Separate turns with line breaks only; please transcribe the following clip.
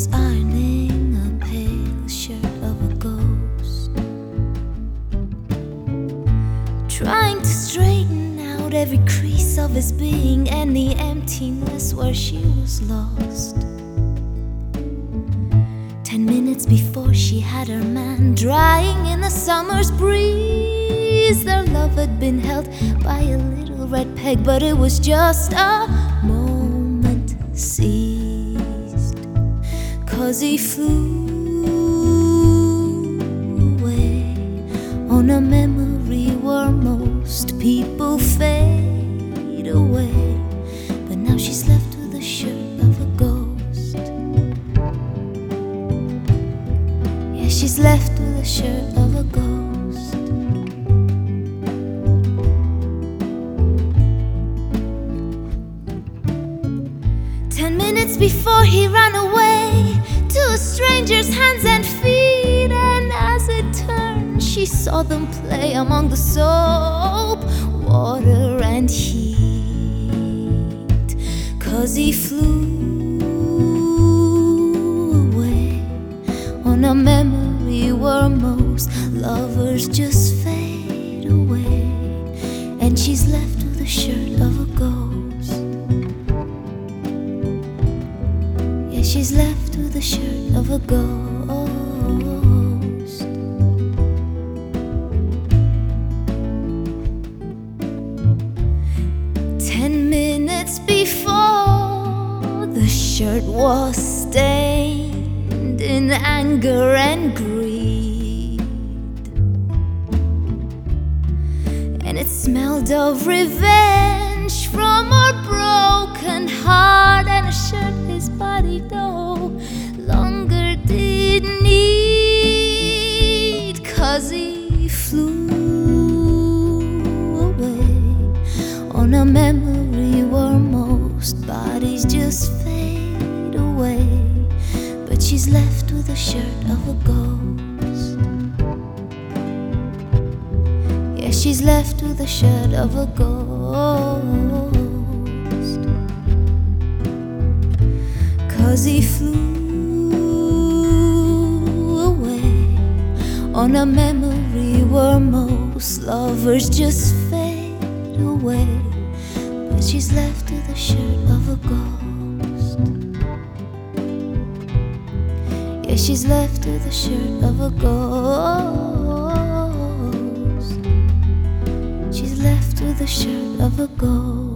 was ironing a pale shirt of a ghost. Trying to straighten out every crease of his being and the emptiness where she was lost. Ten minutes before she had her man drying in the summer's breeze, their love had been held by a little red peg, but it was just a Cause he flew away on a memory where most people fade away. But now she's left with the shirt of a ghost. Yeah, she's left with the shirt of a ghost. Ten minutes before he ran away saw them play among the soap, water, and heat. Cause he flew away on a memory where most lovers just fade away, and she's left with the shirt of a ghost. Yeah, she's left with the shirt of a ghost. Shirt was stained in anger and greed, and it smelled of revenge from her broken heart and a shirt his body no longer did need. Cause he flew away on a memory where most bodies just fade away. But she's left with the shirt of a ghost. Yeah, she's left with the shirt of a ghost. Cause he flew away on a memory where most lovers just fade away. But she's left with the shirt of a ghost. Yeah, she's left with the shirt of a ghost. She's left with the shirt of a ghost.